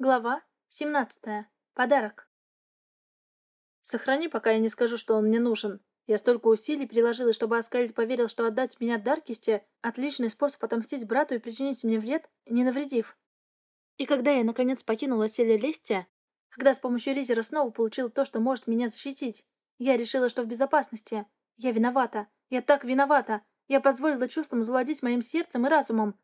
Глава 17. Подарок. Сохрани, пока я не скажу, что он мне нужен. Я столько усилий приложила, чтобы Аскаль поверил, что отдать меня Даркисте — отличный способ отомстить брату и причинить мне вред, не навредив. И когда я, наконец, покинула селе Лестия, когда с помощью Ризера снова получила то, что может меня защитить, я решила, что в безопасности. Я виновата. Я так виновата. Я позволила чувствам завладеть моим сердцем и разумом.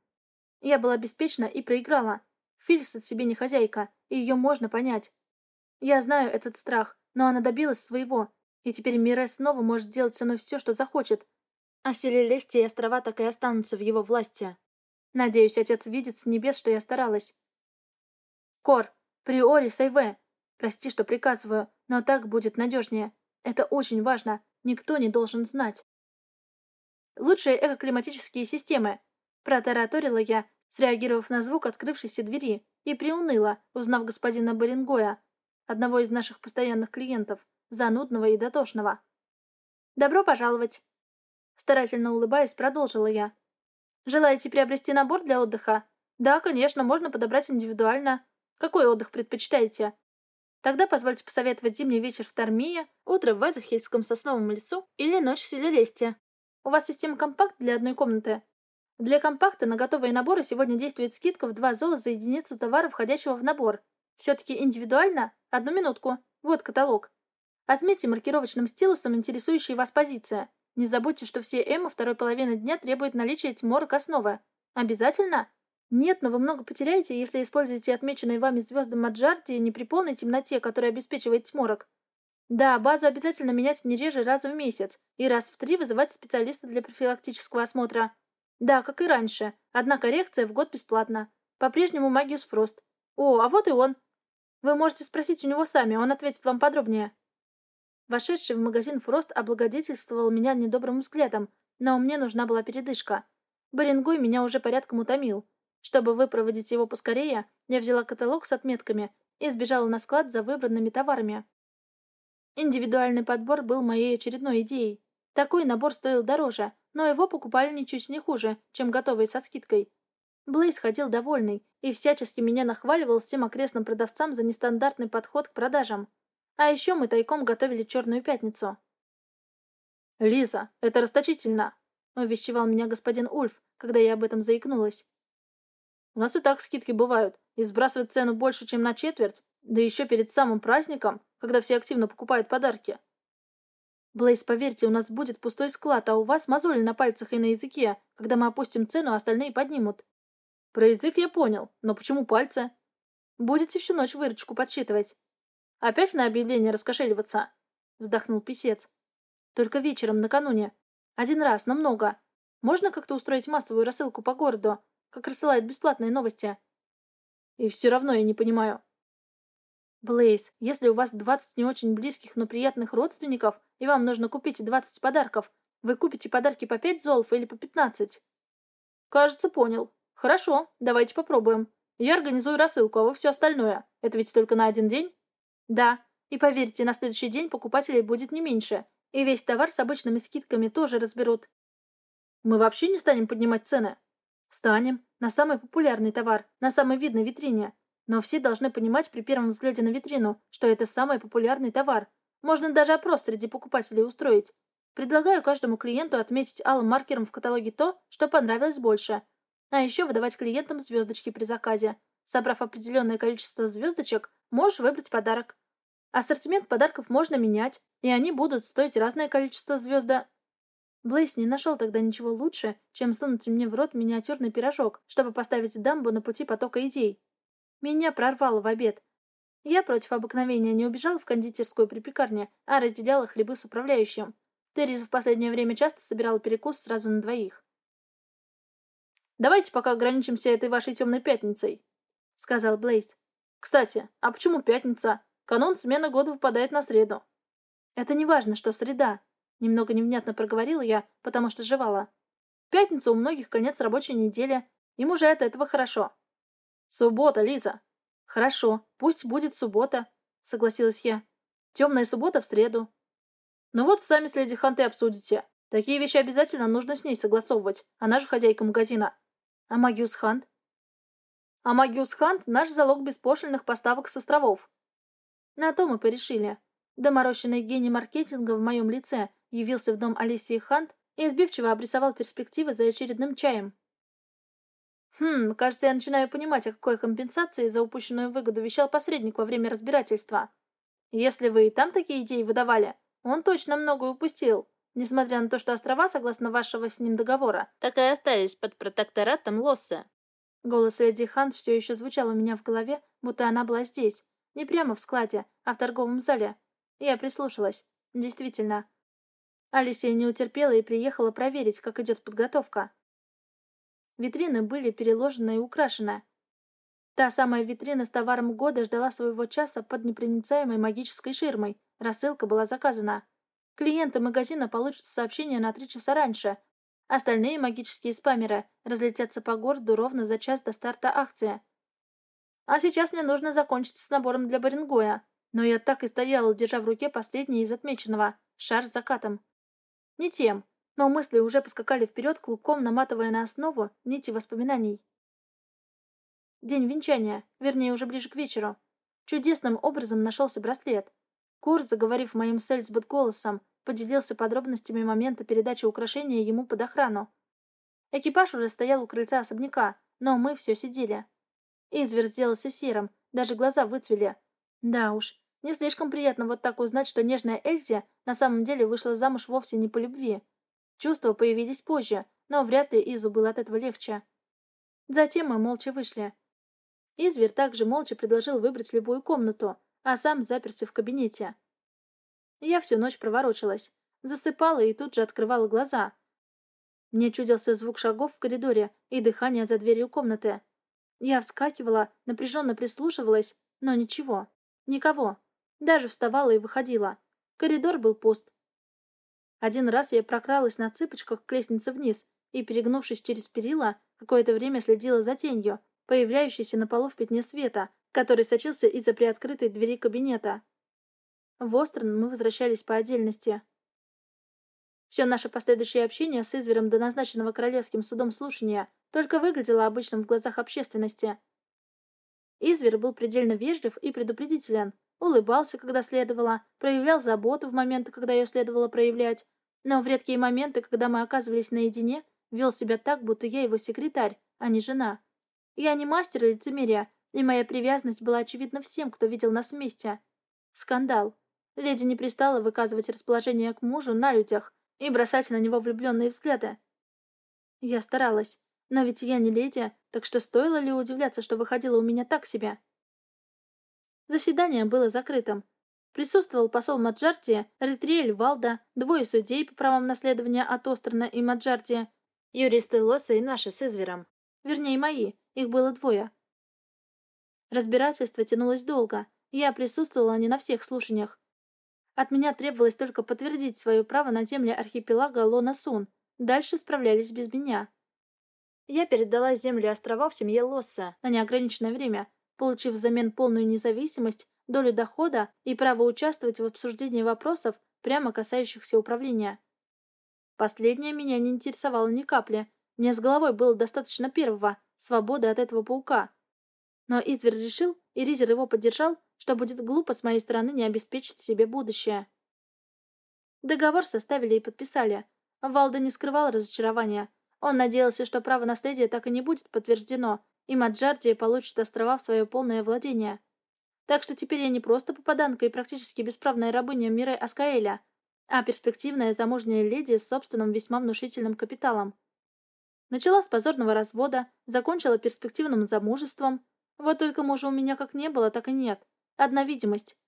Я была беспечна и проиграла. Фильсет себе не хозяйка, и ее можно понять. Я знаю этот страх, но она добилась своего, и теперь Мире снова может делать со мной все, что захочет. А Селелестия и острова так и останутся в его власти. Надеюсь, отец видит с небес, что я старалась. Кор, Приори, Сайве. Прости, что приказываю, но так будет надежнее. Это очень важно. Никто не должен знать. Лучшие экоклиматические системы. Протараторила я, среагировав на звук открывшейся двери, и приуныла, узнав господина Барингоя, одного из наших постоянных клиентов, занудного и дотошного. «Добро пожаловать!» Старательно улыбаясь, продолжила я. «Желаете приобрести набор для отдыха? Да, конечно, можно подобрать индивидуально. Какой отдых предпочитаете? Тогда позвольте посоветовать зимний вечер в Тармии, утро в Эзахельском сосновом лесу или ночь в Селелесте. У вас система компакт для одной комнаты. Для компакта на готовые наборы сегодня действует скидка в 2 зола за единицу товара, входящего в набор. Все-таки индивидуально? Одну минутку. Вот каталог. Отметьте маркировочным стилусом интересующие вас позиции. Не забудьте, что все эмо второй половины дня требуют наличия тьморок основы. Обязательно? Нет, но вы много потеряете, если используете отмеченные вами звезды Маджарти не при полной темноте, которая обеспечивает тьморок. Да, базу обязательно менять не реже раза в месяц и раз в три вызывать специалиста для профилактического осмотра. Да, как и раньше. Одна коррекция в год бесплатно. По-прежнему Магиус Фрост. О, а вот и он. Вы можете спросить у него сами, он ответит вам подробнее. Вошедший в магазин Фрост облагодетельствовал меня недобрым взглядом, но мне нужна была передышка. Барингой меня уже порядком утомил. Чтобы выпроводить его поскорее, я взяла каталог с отметками и сбежала на склад за выбранными товарами. Индивидуальный подбор был моей очередной идеей. Такой набор стоил дороже, но его покупали ничуть не хуже, чем готовый со скидкой. Блейз ходил довольный и всячески меня нахваливал всем окрестным продавцам за нестандартный подход к продажам. А еще мы тайком готовили Черную Пятницу. «Лиза, это расточительно!» — увещевал меня господин Ульф, когда я об этом заикнулась. «У нас и так скидки бывают, и сбрасывать цену больше, чем на четверть, да еще перед самым праздником, когда все активно покупают подарки. Блейз, поверьте, у нас будет пустой склад, а у вас мозоли на пальцах и на языке. Когда мы опустим цену, остальные поднимут. Про язык я понял, но почему пальцы? Будете всю ночь выручку подсчитывать. Опять на объявление раскошеливаться? Вздохнул писец. Только вечером, накануне. Один раз, но много. Можно как-то устроить массовую рассылку по городу, как рассылают бесплатные новости? И все равно я не понимаю, Блейз, если у вас 20 не очень близких, но приятных родственников, и вам нужно купить 20 подарков, вы купите подарки по 5 золов или по 15? Кажется, понял. Хорошо, давайте попробуем. Я организую рассылку, а вы все остальное. Это ведь только на один день? Да. И поверьте, на следующий день покупателей будет не меньше. И весь товар с обычными скидками тоже разберут. Мы вообще не станем поднимать цены? Станем. На самый популярный товар, на самой видной витрине. Но все должны понимать при первом взгляде на витрину, что это самый популярный товар. Можно даже опрос среди покупателей устроить. Предлагаю каждому клиенту отметить алым маркером в каталоге то, что понравилось больше. А еще выдавать клиентам звездочки при заказе. Собрав определенное количество звездочек, можешь выбрать подарок. Ассортимент подарков можно менять, и они будут стоить разное количество звезда. Блейс не нашел тогда ничего лучше, чем сунуть мне в рот миниатюрный пирожок, чтобы поставить дамбу на пути потока идей. Меня прорвало в обед. Я против обыкновения не убежала в кондитерскую при пекарне, а разделяла хлебы с управляющим. Тереза в последнее время часто собирала перекус сразу на двоих. «Давайте пока ограничимся этой вашей темной пятницей», — сказал Блейз. «Кстати, а почему пятница? Канон смены года выпадает на среду». «Это не важно, что среда», — немного невнятно проговорила я, потому что жевала. «Пятница у многих конец рабочей недели. Им уже от этого хорошо. «Суббота, Лиза!» «Хорошо, пусть будет суббота», — согласилась я. «Темная суббота в среду». «Ну вот сами с леди Ханты обсудите. Такие вещи обязательно нужно с ней согласовывать. Она же хозяйка магазина». «А Магиус Хант?» А Магиус Хант — наш залог беспошлинных поставок с островов. На то мы порешили. Доморощенный гений маркетинга в моем лице явился в дом Алисии Хант и избивчиво обрисовал перспективы за очередным чаем. Хм, кажется, я начинаю понимать, о какой компенсации за упущенную выгоду вещал посредник во время разбирательства. Если вы и там такие идеи выдавали, он точно многое упустил. Несмотря на то, что острова, согласно вашего с ним договора, так и остались под протекторатом Лосса. Голос леди Хант все еще звучал у меня в голове, будто она была здесь. Не прямо в складе, а в торговом зале. Я прислушалась. Действительно. Алисия не утерпела и приехала проверить, как идет подготовка. Витрины были переложены и украшены. Та самая витрина с товаром года ждала своего часа под непроницаемой магической ширмой. Рассылка была заказана. Клиенты магазина получат сообщение на три часа раньше. Остальные магические спамеры разлетятся по городу ровно за час до старта акции. А сейчас мне нужно закончить с набором для Барингоя. Но я так и стояла, держа в руке последний из отмеченного — шар с закатом. Не тем, но мысли уже поскакали вперед, клубком наматывая на основу нити воспоминаний. День венчания, вернее, уже ближе к вечеру. Чудесным образом нашелся браслет. Курс, заговорив моим с Эльсбет голосом, поделился подробностями момента передачи украшения ему под охрану. Экипаж уже стоял у крыльца особняка, но мы все сидели. Извер сделался серым, даже глаза выцвели. Да уж, не слишком приятно вот так узнать, что нежная Эльзи на самом деле вышла замуж вовсе не по любви. Чувства появились позже, но вряд ли Изу было от этого легче. Затем мы молча вышли. Извер также молча предложил выбрать любую комнату, а сам заперся в кабинете. Я всю ночь проворочилась, засыпала и тут же открывала глаза. Мне чудился звук шагов в коридоре и дыхание за дверью комнаты. Я вскакивала, напряженно прислушивалась, но ничего. Никого. Даже вставала и выходила. Коридор был пуст. Один раз я прокралась на цыпочках к лестнице вниз и, перегнувшись через перила, какое-то время следила за тенью, появляющейся на полу в пятне света, который сочился из-за приоткрытой двери кабинета. В Острон мы возвращались по отдельности. Все наше последующее общение с Извером до назначенного королевским судом слушания только выглядело обычным в глазах общественности. Извер был предельно вежлив и предупредителен, улыбался, когда следовало, проявлял заботу в моменты, когда ее следовало проявлять, но в редкие моменты, когда мы оказывались наедине, вел себя так, будто я его секретарь, а не жена. Я не мастер лицемерия, и моя привязанность была очевидна всем, кто видел нас вместе. Скандал. Леди не пристала выказывать расположение к мужу на людях и бросать на него влюбленные взгляды. Я старалась. Но ведь я не леди, так что стоило ли удивляться, что выходило у меня так себе? Заседание было закрытым. Присутствовал посол Маджартии, Ретриэль Валда, двое судей по правам наследования от Острона и Маджартии, юристы Лоса и наши с Извером. Вернее, мои, их было двое. Разбирательство тянулось долго, я присутствовала не на всех слушаниях. От меня требовалось только подтвердить свое право на земли архипелага Лона-Сун. Дальше справлялись без меня. Я передала земли островов семье Лосса на неограниченное время, получив взамен полную независимость, долю дохода и право участвовать в обсуждении вопросов, прямо касающихся управления. Последнее меня не интересовало ни капли. Мне с головой было достаточно первого — свободы от этого паука. Но Извер решил, и Ризер его поддержал, что будет глупо с моей стороны не обеспечить себе будущее. Договор составили и подписали. Валда не скрывал разочарования. Он надеялся, что право наследия так и не будет подтверждено, и Маджардия получит острова в свое полное владение. Так что теперь я не просто попаданка и практически бесправная рабыня Миры Аскаэля, а перспективная замужняя леди с собственным весьма внушительным капиталом. Начала с позорного развода, закончила перспективным замужеством. Вот только мужа у меня как не было, так и нет. Одна видимость.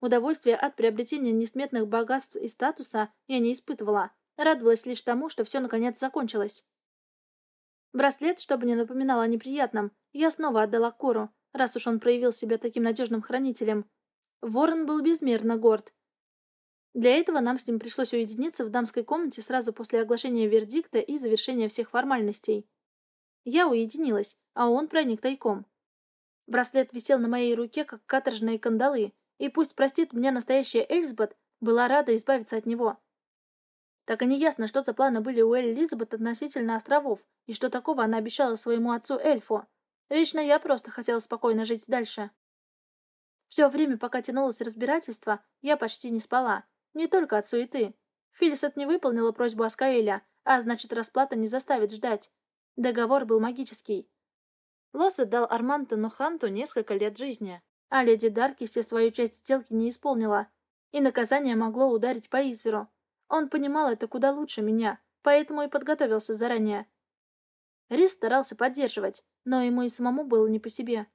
Удовольствие от приобретения несметных богатств и статуса я не испытывала, Радовалась лишь тому, что все наконец закончилось. Браслет, чтобы не напоминал о неприятном, я снова отдала Кору, раз уж он проявил себя таким надежным хранителем. Ворон был безмерно горд. Для этого нам с ним пришлось уединиться в дамской комнате сразу после оглашения вердикта и завершения всех формальностей. Я уединилась, а он проник тайком. Браслет висел на моей руке, как каторжные кандалы, и пусть простит мне настоящая Эльзбет, была рада избавиться от него. Так и не ясно, что за планы были у Эль Элизабет относительно островов, и что такого она обещала своему отцу Эльфу. Лично я просто хотела спокойно жить дальше. Все время, пока тянулось разбирательство, я почти не спала. Не только от суеты. Филисет не выполнила просьбу Аскаэля, а значит, расплата не заставит ждать. Договор был магический. Лос отдал Армантону Ханту несколько лет жизни, а леди Даркиси свою часть сделки не исполнила, и наказание могло ударить по Изверу. Он понимал это куда лучше меня, поэтому и подготовился заранее. Рис старался поддерживать, но ему и самому было не по себе.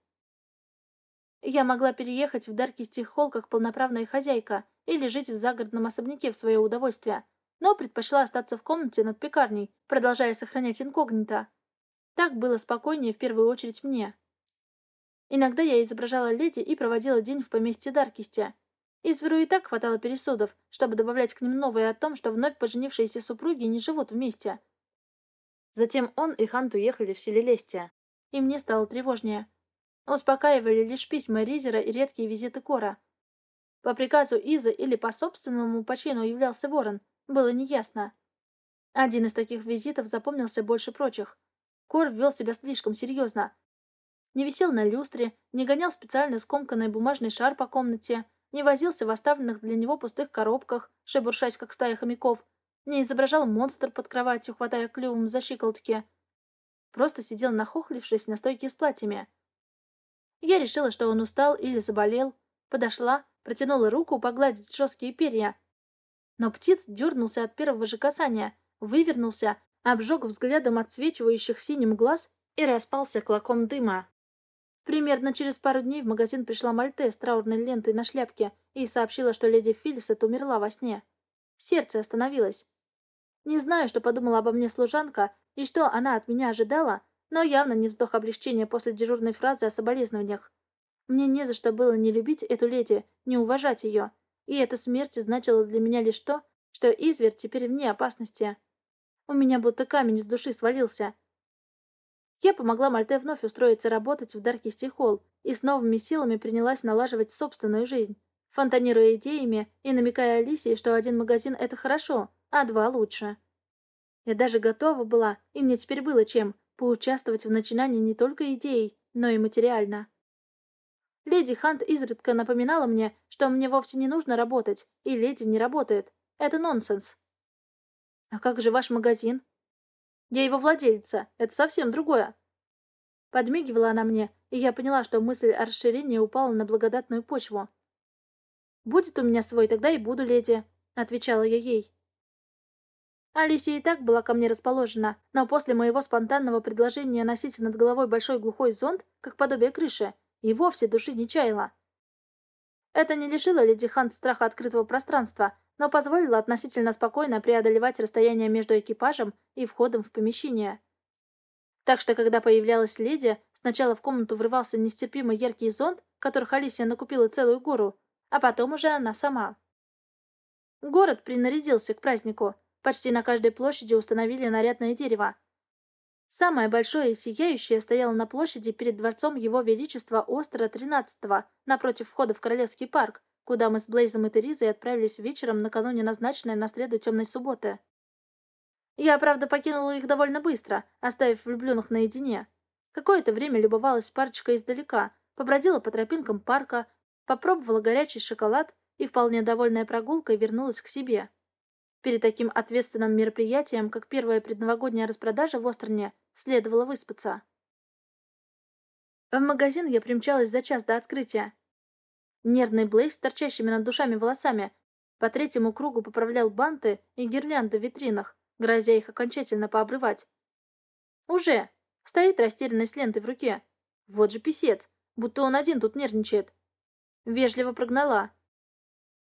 Я могла переехать в Даркисти Холл как полноправная хозяйка или жить в загородном особняке в свое удовольствие, но предпочла остаться в комнате над пекарней, продолжая сохранять инкогнито. Так было спокойнее в первую очередь мне. Иногда я изображала леди и проводила день в поместье Даркисти. Изверу и так хватало пересудов, чтобы добавлять к ним новые о том, что вновь поженившиеся супруги не живут вместе. Затем он и Хант уехали в Селелестия, и мне стало тревожнее. Успокаивали лишь письма Ризера и редкие визиты Кора. По приказу Изы или по собственному почину являлся Ворон, было неясно. Один из таких визитов запомнился больше прочих. Кор вел себя слишком серьезно. Не висел на люстре, не гонял специально скомканный бумажный шар по комнате, не возился в оставленных для него пустых коробках, шебуршась, как стая хомяков, не изображал монстр под кроватью, хватая клювом за щиколотки. Просто сидел нахохлившись на стойке с платьями. Я решила, что он устал или заболел. Подошла, протянула руку погладить жесткие перья. Но птиц дернулся от первого же касания, вывернулся, обжег взглядом отсвечивающих синим глаз и распался клоком дыма. Примерно через пару дней в магазин пришла Мальте с траурной лентой на шляпке и сообщила, что леди Филлисет умерла во сне. Сердце остановилось. Не знаю, что подумала обо мне служанка и что она от меня ожидала, но явно не вздох облегчения после дежурной фразы о соболезнованиях. Мне не за что было не любить эту леди, не уважать ее, и эта смерть значила для меня лишь то, что изверт теперь вне опасности. У меня будто камень с души свалился. Я помогла Мальте вновь устроиться работать в Даркисти Холл и с новыми силами принялась налаживать собственную жизнь, фонтанируя идеями и намекая Алисии, что один магазин — это хорошо, а два лучше. Я даже готова была, и мне теперь было чем, поучаствовать в начинании не только идей, но и материально. Леди Хант изредка напоминала мне, что мне вовсе не нужно работать, и леди не работает. Это нонсенс. «А как же ваш магазин?» «Я его владельца. Это совсем другое». Подмигивала она мне, и я поняла, что мысль о расширении упала на благодатную почву. «Будет у меня свой, тогда и буду леди», — отвечала я ей. Алисия и так была ко мне расположена, но после моего спонтанного предложения носить над головой большой глухой зонт, как подобие крыши, и вовсе души не чаяла. Это не лишило леди Хант страха открытого пространства, но позволило относительно спокойно преодолевать расстояние между экипажем и входом в помещение. Так что, когда появлялась леди, сначала в комнату врывался нестерпимо яркий зонт, которых Алисия накупила целую гору, а потом уже она сама. Город принарядился к празднику, Почти на каждой площади установили нарядное дерево. Самое большое и сияющее стояло на площади перед дворцом Его Величества Остера XIII, напротив входа в Королевский парк, куда мы с Блейзом и Терезой отправились вечером накануне назначенной на среду темной субботы. Я, правда, покинула их довольно быстро, оставив влюбленных наедине. Какое-то время любовалась парочкой издалека, побродила по тропинкам парка, попробовала горячий шоколад и, вполне довольная прогулкой, вернулась к себе. Перед таким ответственным мероприятием, как первая предновогодняя распродажа в Остроне, следовало выспаться. В магазин я примчалась за час до открытия. Нервный Блейз с торчащими над душами волосами по третьему кругу поправлял банты и гирлянды в витринах, грозя их окончательно пообрывать. «Уже!» — стоит растерянный с лентой в руке. «Вот же писец! Будто он один тут нервничает!» Вежливо прогнала.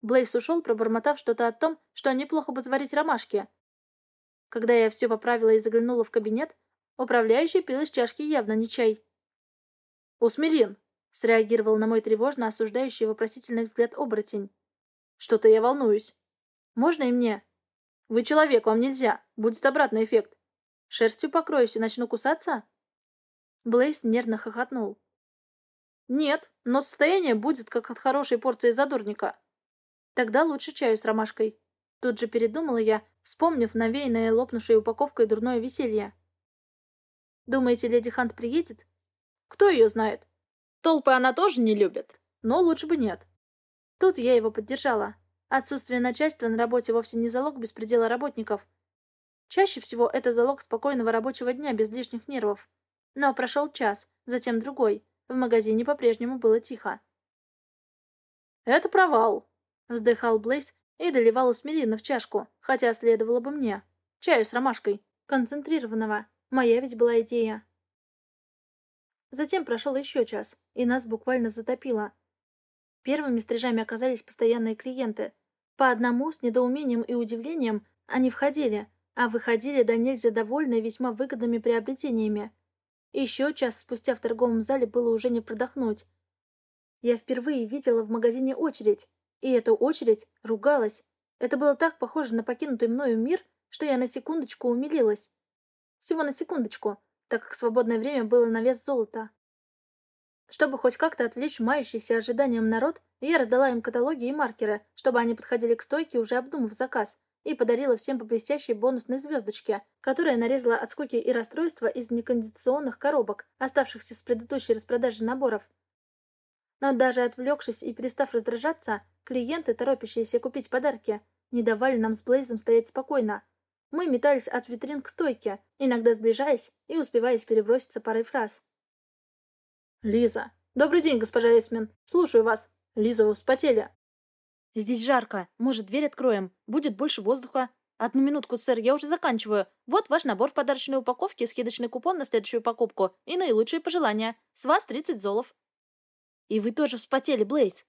Блейс ушел, пробормотав что-то о том, что неплохо бы заварить ромашки. Когда я все поправила и заглянула в кабинет, управляющий пил из чашки явно не чай. «Усмирин!» — среагировал на мой тревожно осуждающий вопросительный взгляд оборотень. «Что-то я волнуюсь. Можно и мне?» «Вы человек, вам нельзя. Будет обратный эффект. Шерстью покроюсь и начну кусаться?» Блейс нервно хохотнул. «Нет, но состояние будет, как от хорошей порции задорника. Тогда лучше чаю с ромашкой. Тут же передумала я, вспомнив навеянное лопнувшей упаковкой дурное веселье. «Думаете, леди Хант приедет?» Кто ее знает? Толпы она тоже не любит, но лучше бы нет. Тут я его поддержала. Отсутствие начальства на работе вовсе не залог беспредела работников. Чаще всего это залог спокойного рабочего дня без лишних нервов. Но прошел час, затем другой. В магазине по-прежнему было тихо. «Это провал», — вздыхал Блейз и доливал усмирина в чашку, хотя следовало бы мне. Чаю с ромашкой, концентрированного. Моя ведь была идея. Затем прошел еще час, и нас буквально затопило. Первыми стрижами оказались постоянные клиенты. По одному, с недоумением и удивлением, они входили, а выходили до нельзя довольные весьма выгодными приобретениями. Еще час спустя в торговом зале было уже не продохнуть. Я впервые видела в магазине очередь, и эта очередь ругалась. Это было так похоже на покинутый мною мир, что я на секундочку умилилась. Всего на секундочку, так как свободное время было на вес золота. Чтобы хоть как-то отвлечь мающийся ожиданием народ, я раздала им каталоги и маркеры, чтобы они подходили к стойке, уже обдумав заказ, и подарила всем по блестящей бонусной звездочке, которая нарезала от скуки и расстройства из некондиционных коробок, оставшихся с предыдущей распродажи наборов. Но даже отвлекшись и перестав раздражаться, клиенты, торопящиеся купить подарки, не давали нам с Блейзом стоять спокойно. Мы метались от витрин к стойке, иногда сближаясь и успеваясь переброситься парой фраз. «Лиза! Добрый день, госпожа Эсмин! Слушаю вас! Лиза, вы вспотели!» «Здесь жарко. Может, дверь откроем? Будет больше воздуха. Одну минутку, сэр, я уже заканчиваю. Вот ваш набор в подарочной упаковке, скидочный купон на следующую покупку и наилучшие пожелания. С вас 30 золов». «И вы тоже вспотели, Блейз?»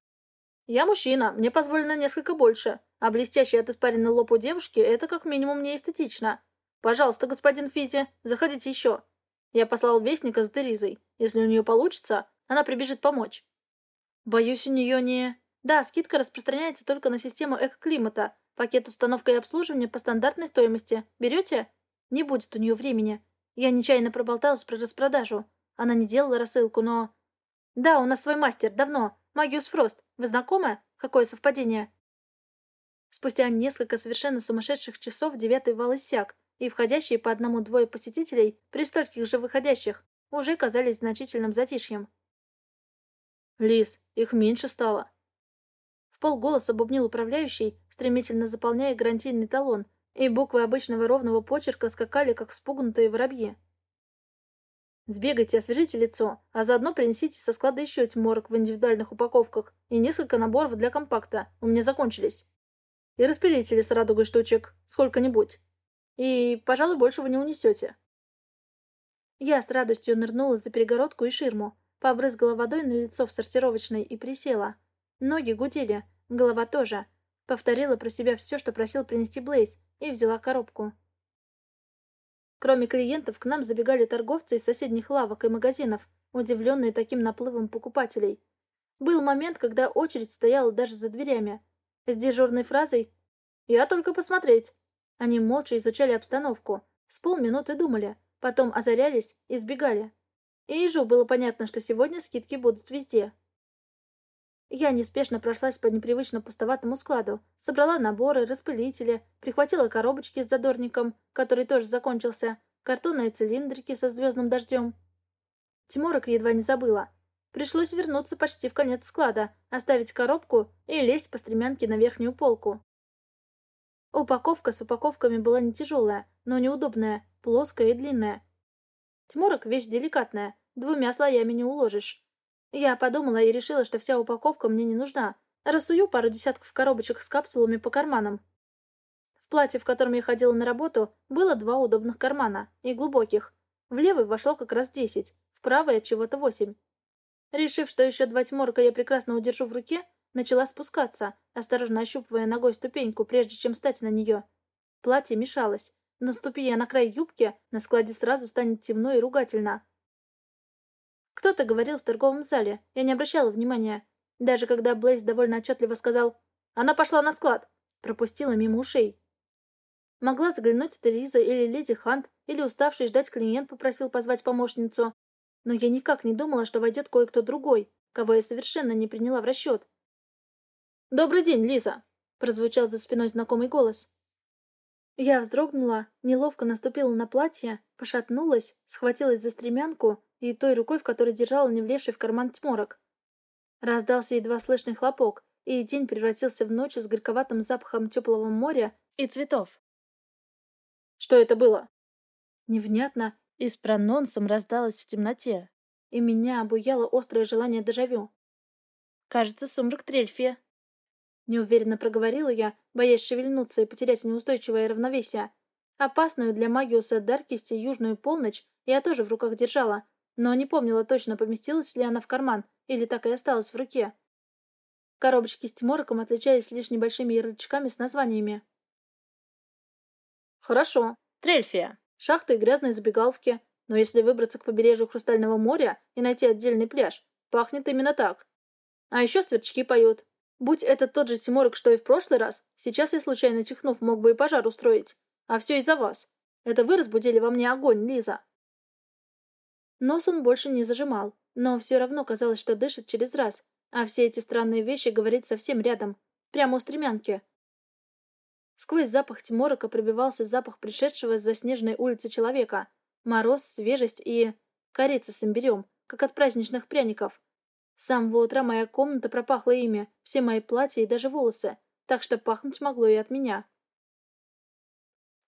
«Я мужчина, мне позволено несколько больше, а блестящий от испарины лоб у девушки — это как минимум не эстетично. Пожалуйста, господин Физи, заходите еще. Я послал вестника с Деризой. Если у нее получится, она прибежит помочь». «Боюсь, у нее не...» Да, скидка распространяется только на систему экоклимата. Пакет установка и обслуживание по стандартной стоимости. Берете? Не будет у нее времени. Я нечаянно проболталась про распродажу. Она не делала рассылку, но... Да, у нас свой мастер, давно. Магиус Фрост. Вы знакомы? Какое совпадение? Спустя несколько совершенно сумасшедших часов девятый вал иссяк, и входящие по одному-двое посетителей, при стольких же выходящих, уже казались значительным затишьем. «Лис, их меньше стало», в полголоса бубнил управляющий, стремительно заполняя гарантийный талон, и буквы обычного ровного почерка скакали, как спугнутые воробьи. Сбегайте, освежите лицо, а заодно принесите со склада еще тьморок в индивидуальных упаковках и несколько наборов для компакта. У меня закончились. И распилители с радугой штучек. Сколько-нибудь. И, пожалуй, больше вы не унесете. Я с радостью нырнула за перегородку и ширму, побрызгала водой на лицо в сортировочной и присела. Ноги гудели, голова тоже. Повторила про себя все, что просил принести Блейз, и взяла коробку. Кроме клиентов, к нам забегали торговцы из соседних лавок и магазинов, удивленные таким наплывом покупателей. Был момент, когда очередь стояла даже за дверями. С дежурной фразой «Я только посмотреть». Они молча изучали обстановку, с полминуты думали, потом озарялись и сбегали. И ежу было понятно, что сегодня скидки будут везде. Я неспешно прошлась по непривычно пустоватому складу, собрала наборы, распылители, прихватила коробочки с задорником, который тоже закончился, картонные цилиндрики со звездным дождем. Тимурок едва не забыла. Пришлось вернуться почти в конец склада, оставить коробку и лезть по стремянке на верхнюю полку. Упаковка с упаковками была не тяжелая, но неудобная, плоская и длинная. Тимурок — вещь деликатная, двумя слоями не уложишь. Я подумала и решила, что вся упаковка мне не нужна. Рассую пару десятков коробочек с капсулами по карманам. В платье, в котором я ходила на работу, было два удобных кармана, и глубоких. В левый вошло как раз десять, в правый от чего-то восемь. Решив, что еще два тьморка я прекрасно удержу в руке, начала спускаться, осторожно ощупывая ногой ступеньку, прежде чем встать на нее. Платье мешалось. Наступи я на край юбки, на складе сразу станет темно и ругательно. Кто-то говорил в торговом зале, я не обращала внимания. Даже когда Блейз довольно отчетливо сказал «Она пошла на склад», пропустила мимо ушей. Могла заглянуть Тереза или Леди Хант, или уставший ждать клиент попросил позвать помощницу. Но я никак не думала, что войдет кое-кто другой, кого я совершенно не приняла в расчет. «Добрый день, Лиза!» — прозвучал за спиной знакомый голос. Я вздрогнула, неловко наступила на платье, пошатнулась, схватилась за стремянку и той рукой, в которой держала не влезший в карман тьморок. Раздался едва слышный хлопок, и день превратился в ночь с горьковатым запахом теплого моря и цветов. «Что это было?» Невнятно и с прононсом раздалось в темноте, и меня обуяло острое желание дежавю. «Кажется, сумрак Трельфия». Неуверенно проговорила я, боясь шевельнуться и потерять неустойчивое равновесие. Опасную для Магиуса Даркисти южную полночь я тоже в руках держала, но не помнила точно, поместилась ли она в карман или так и осталась в руке. Коробочки с тимороком отличались лишь небольшими ярлычками с названиями. «Хорошо. Трельфия. Шахты и грязные забегаловки. Но если выбраться к побережью Хрустального моря и найти отдельный пляж, пахнет именно так. А еще сверчки поют. Будь это тот же Тиморок, что и в прошлый раз, сейчас я, случайно чихнув, мог бы и пожар устроить. А все из-за вас. Это вы разбудили во мне огонь, Лиза. Нос он больше не зажимал, но все равно казалось, что дышит через раз, а все эти странные вещи говорит совсем рядом, прямо у стремянки. Сквозь запах Тиморока пробивался запах пришедшего с заснеженной улицы человека. Мороз, свежесть и... корица с имбирем, как от праздничных пряников. С самого утра моя комната пропахла ими, все мои платья и даже волосы, так что пахнуть могло и от меня.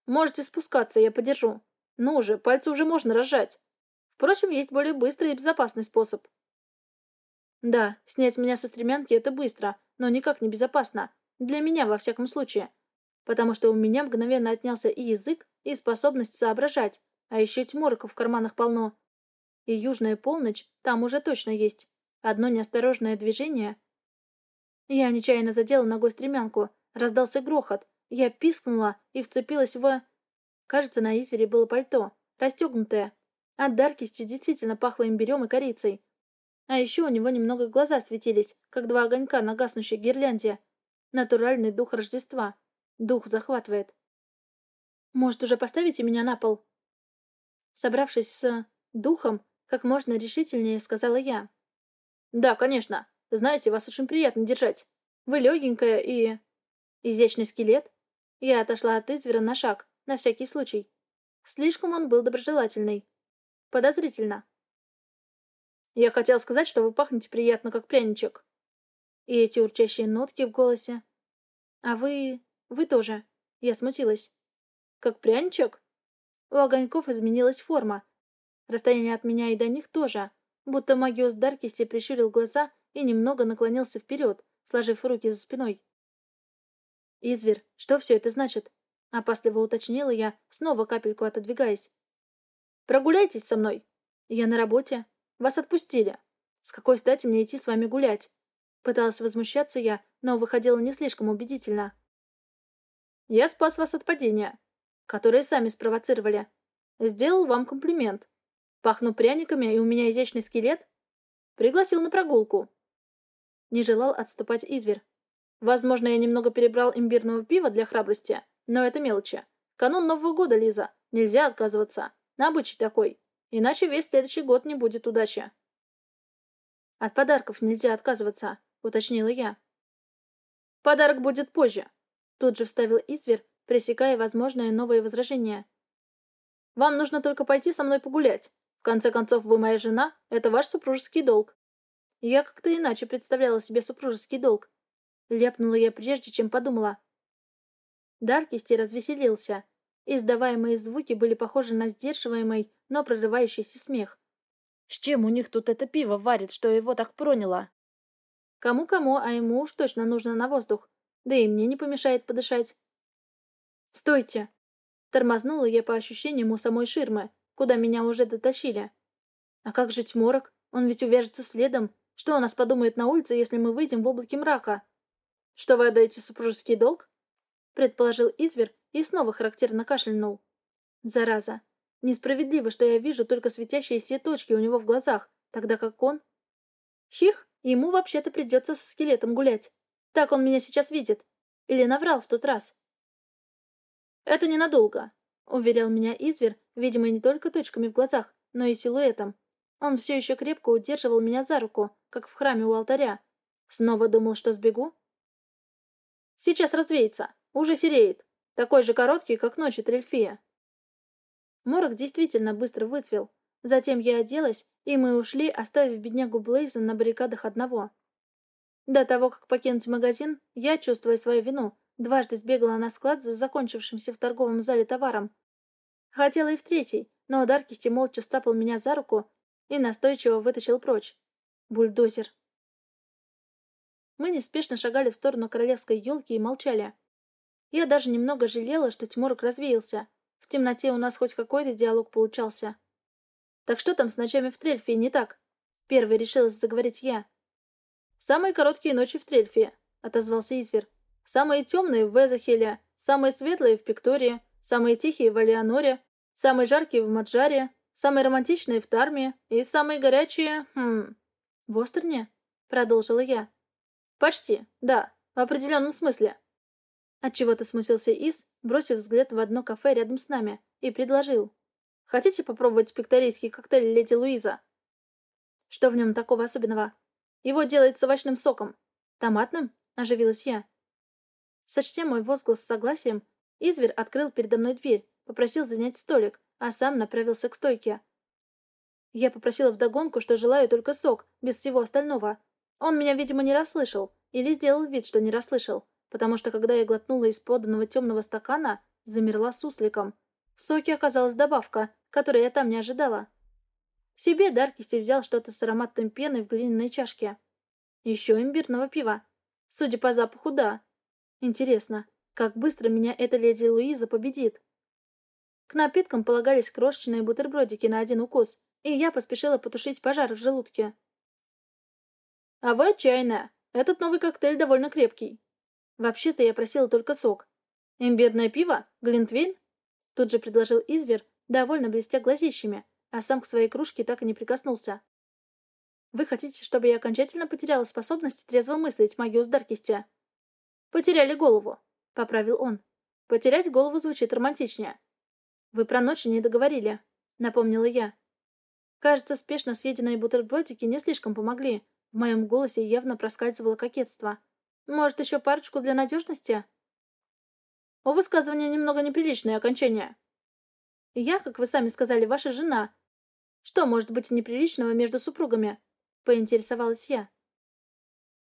«Можете спускаться, я подержу. Ну же, пальцы уже можно разжать. Впрочем, есть более быстрый и безопасный способ». Да, снять меня со стремянки — это быстро, но никак не безопасно. Для меня, во всяком случае. Потому что у меня мгновенно отнялся и язык, и способность соображать, а еще тьмороков в карманах полно. И южная полночь там уже точно есть. Одно неосторожное движение. Я нечаянно задела ногой стремянку. Раздался грохот. Я пискнула и вцепилась в... Кажется, на извере было пальто, расстегнутое. От Даркисти действительно пахло имбирем и корицей. А еще у него немного глаза светились, как два огонька на гаснущей гирлянде. Натуральный дух Рождества. Дух захватывает. «Может, уже поставите меня на пол?» Собравшись с духом, как можно решительнее сказала я. «Да, конечно. Знаете, вас очень приятно держать. Вы легенькая и...» «Изящный скелет?» Я отошла от извера на шаг, на всякий случай. Слишком он был доброжелательный. Подозрительно. Я хотел сказать, что вы пахнете приятно, как пряничек. И эти урчащие нотки в голосе. А вы... вы тоже. Я смутилась. Как пряничек? У огоньков изменилась форма. Расстояние от меня и до них тоже. Будто Магиус Даркисти прищурил глаза и немного наклонился вперед, сложив руки за спиной. «Извер, что все это значит?» Опасливо уточнила я, снова капельку отодвигаясь. «Прогуляйтесь со мной. Я на работе. Вас отпустили. С какой стати мне идти с вами гулять? Пыталась возмущаться я, но выходила не слишком убедительно. Я спас вас от падения, которое сами спровоцировали. Сделал вам комплимент. Пахну пряниками, и у меня изящный скелет. Пригласил на прогулку. Не желал отступать изверь. Возможно, я немного перебрал имбирного пива для храбрости, но это мелочи. Канун Нового года, Лиза. Нельзя отказываться. На обычай такой. Иначе весь следующий год не будет удачи. От подарков нельзя отказываться, уточнила я. Подарок будет позже. Тут же вставил Извер, пресекая возможное новое возражение. Вам нужно только пойти со мной погулять. В конце концов, вы моя жена, это ваш супружеский долг. Я как-то иначе представляла себе супружеский долг. Ляпнула я прежде, чем подумала. Даркисти развеселился. Издаваемые звуки были похожи на сдерживаемый, но прорывающийся смех. С чем у них тут это пиво варит, что его так проняло? Кому-кому, а ему уж точно нужно на воздух. Да и мне не помешает подышать. «Стойте!» Тормознула я по ощущениям у самой ширмы, куда меня уже дотащили. «А как же Тьморок? Он ведь увяжется следом. Что о нас подумает на улице, если мы выйдем в облаке мрака?» «Что вы отдаете супружеский долг?» Предположил Извер и снова характерно кашлянул. «Зараза! Несправедливо, что я вижу только светящиеся точки у него в глазах, тогда как он... Хих, ему вообще-то придется со скелетом гулять. Так он меня сейчас видит. Или наврал в тот раз. Это ненадолго, уверял меня Извер, видимо, не только точками в глазах, но и силуэтом. Он все еще крепко удерживал меня за руку, как в храме у алтаря. Снова думал, что сбегу? Сейчас развеется. Уже сереет. Такой же короткий, как ночи Трельфия. Морок действительно быстро выцвел. Затем я оделась, и мы ушли, оставив беднягу Блейза на баррикадах одного. До того, как покинуть магазин, я, чувствуя свою вину, дважды сбегала на склад за закончившимся в торговом зале товаром. Хотела и в третий, но Даркисти молча стапал меня за руку и настойчиво вытащил прочь. Бульдозер. Мы неспешно шагали в сторону королевской елки и молчали. Я даже немного жалела, что Тимурок развеялся. В темноте у нас хоть какой-то диалог получался. Так что там с ночами в Трельфе не так? Первый решилась заговорить я. «Самые короткие ночи в Трельфе», — отозвался Извер. «Самые темные в Везахеле, самые светлые в Пиктории, самые тихие в Алианоре, самые жаркие в Маджаре, самые романтичные в Тарме и самые горячие... Хм... В Остерне?» — продолжила я. «Почти, да, в определенном смысле». Отчего-то смутился Ис, бросив взгляд в одно кафе рядом с нами, и предложил. Хотите попробовать пикторийский коктейль Леди Луиза? Что в нем такого особенного? Его делает с овощным соком. Томатным? Оживилась я. Сочтя мой возглас с согласием, Извер открыл передо мной дверь, попросил занять столик, а сам направился к стойке. Я попросила вдогонку, что желаю только сок, без всего остального. Он меня, видимо, не расслышал, или сделал вид, что не расслышал, потому что, когда я глотнула из поданного темного стакана, замерла сусликом. В соке оказалась добавка, которой я там не ожидала. Себе Даркисти взял что-то с ароматной пеной в глиняной чашке. Еще имбирного пива. Судя по запаху, да. Интересно, как быстро меня эта леди Луиза победит? К напиткам полагались крошечные бутербродики на один укус, и я поспешила потушить пожар в желудке. «А вы отчаянная. Этот новый коктейль довольно крепкий. Вообще-то я просила только сок. Имбирное пиво? Глинтвейн?» Тут же предложил Извер, довольно блестя глазищами, а сам к своей кружке так и не прикоснулся. «Вы хотите, чтобы я окончательно потеряла способность трезво мыслить, Магиус Даркисти?» «Потеряли голову», — поправил он. «Потерять голову звучит романтичнее». «Вы про ночь не договорили», — напомнила я. Кажется, спешно съеденные бутербродики не слишком помогли. В моем голосе явно проскальзывало кокетство. «Может, еще парочку для надежности?» «У высказывания немного неприличное окончание», я, как вы сами сказали, ваша жена. Что может быть неприличного между супругами? Поинтересовалась я.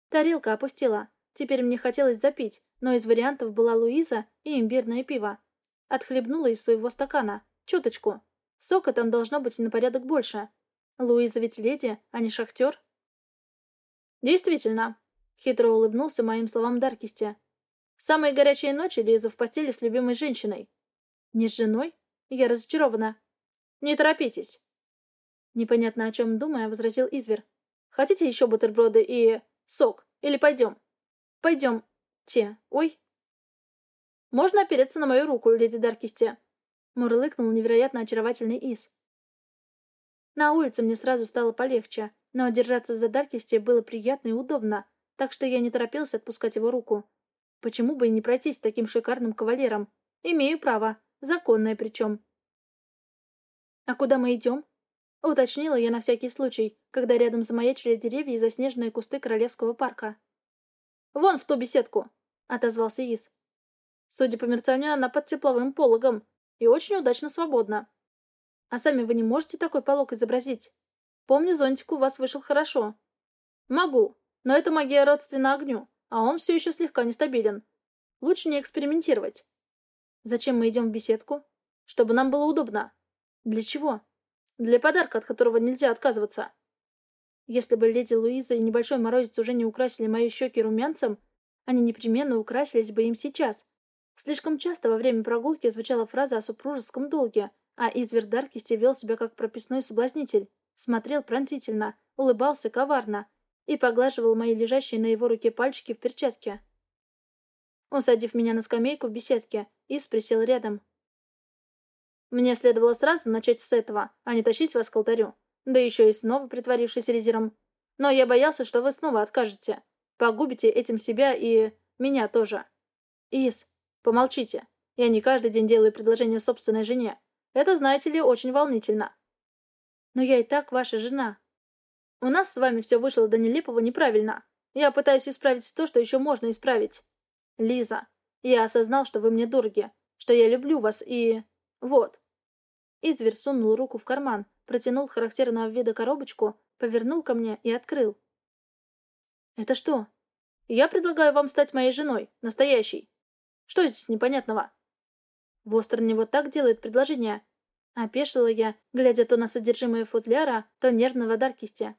Тарелка опустила. Теперь мне хотелось запить, но из вариантов была Луиза и имбирное пиво. Отхлебнула из своего стакана. Чуточку. Сока там должно быть на порядок больше. Луиза ведь леди, а не шахтер. Действительно. Хитро улыбнулся моим словам Даркисти. Самые горячие ночи Лиза в постели с любимой женщиной. Не с женой? Я разочарована. Не торопитесь. Непонятно о чем думая, возразил Извер. Хотите еще бутерброды и... сок? Или пойдем? Пойдем. Те. Ой. Можно опереться на мою руку, леди Даркисте. Мурлыкнул невероятно очаровательный Из. На улице мне сразу стало полегче, но держаться за Даркисте было приятно и удобно, так что я не торопился отпускать его руку. Почему бы и не пройтись с таким шикарным кавалером? Имею право. Законное причем. «А куда мы идем?» Уточнила я на всякий случай, когда рядом замаячили деревья и заснеженные кусты Королевского парка. «Вон в ту беседку!» — отозвался Из. Судя по мерцанию, она под тепловым пологом и очень удачно свободна. А сами вы не можете такой полог изобразить? Помню, зонтик у вас вышел хорошо. Могу, но это магия родственна огню, а он все еще слегка нестабилен. Лучше не экспериментировать. Зачем мы идем в беседку? Чтобы нам было удобно. Для чего? Для подарка, от которого нельзя отказываться. Если бы леди Луиза и небольшой морозец уже не украсили мои щеки румянцем, они непременно украсились бы им сейчас. Слишком часто во время прогулки звучала фраза о супружеском долге, а изверг Даркисти вел себя как прописной соблазнитель, смотрел пронзительно, улыбался коварно и поглаживал мои лежащие на его руке пальчики в перчатке. Усадив меня на скамейку в беседке, Ис присел рядом. Мне следовало сразу начать с этого, а не тащить вас к алтарю. Да еще и снова притворившись резером. Но я боялся, что вы снова откажете. Погубите этим себя и... меня тоже. Ис, помолчите. Я не каждый день делаю предложение собственной жене. Это, знаете ли, очень волнительно. Но я и так ваша жена. У нас с вами все вышло до нелепого неправильно. Я пытаюсь исправить то, что еще можно исправить. Лиза, я осознал, что вы мне дороги, что я люблю вас и... Вот. Изверь сунул руку в карман, протянул характерного вида коробочку, повернул ко мне и открыл. «Это что?» «Я предлагаю вам стать моей женой, настоящей. Что здесь непонятного?» Востер не вот так делает предложение. Опешила я, глядя то на содержимое футляра, то нервного Даркисти.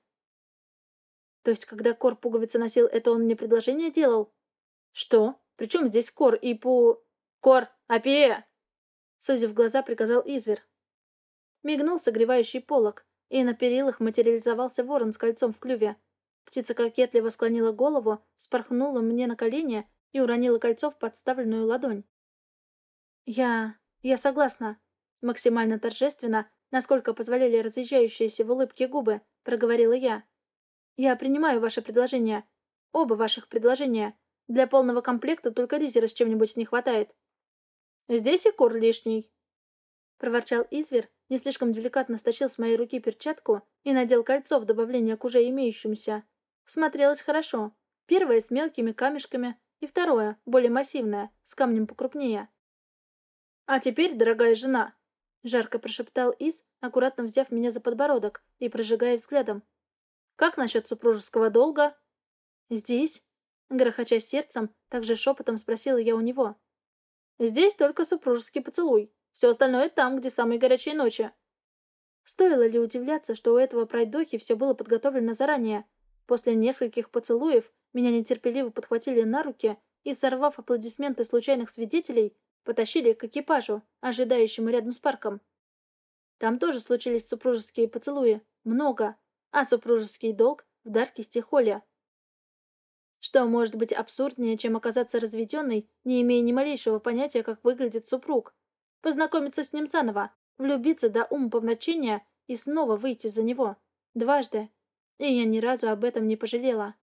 То есть, когда Кор пуговицы носил, это он мне предложение делал? Что? Причем здесь Кор и Пу... Кор, Апия! Сузив глаза, приказал Извер. Мигнул согревающий полог, и на перилах материализовался ворон с кольцом в клюве. Птица кокетливо склонила голову, спорхнула мне на колени и уронила кольцо в подставленную ладонь. «Я... я согласна», — максимально торжественно, насколько позволяли разъезжающиеся в улыбке губы, проговорила я. «Я принимаю ваше предложение. Оба ваших предложения. Для полного комплекта только Ризера с чем-нибудь не хватает». «Здесь и кур лишний», — проворчал Извер, не слишком деликатно стащил с моей руки перчатку и надел кольцо в добавление к уже имеющимся. Смотрелось хорошо. Первое с мелкими камешками, и второе, более массивное, с камнем покрупнее. «А теперь, дорогая жена!» — жарко прошептал Из, аккуратно взяв меня за подбородок и прожигая взглядом. «Как насчет супружеского долга?» «Здесь?» — грохоча сердцем, также шепотом спросила я у него. «Здесь только супружеский поцелуй. Все остальное там, где самые горячие ночи». Стоило ли удивляться, что у этого пройдохи все было подготовлено заранее? После нескольких поцелуев меня нетерпеливо подхватили на руки и, сорвав аплодисменты случайных свидетелей, Потащили к экипажу, ожидающему рядом с парком. Там тоже случились супружеские поцелуи. Много. А супружеский долг в Даркисте Холле. Что может быть абсурднее, чем оказаться разведенной, не имея ни малейшего понятия, как выглядит супруг? Познакомиться с ним заново, влюбиться до умопомрачения и снова выйти за него. Дважды. И я ни разу об этом не пожалела.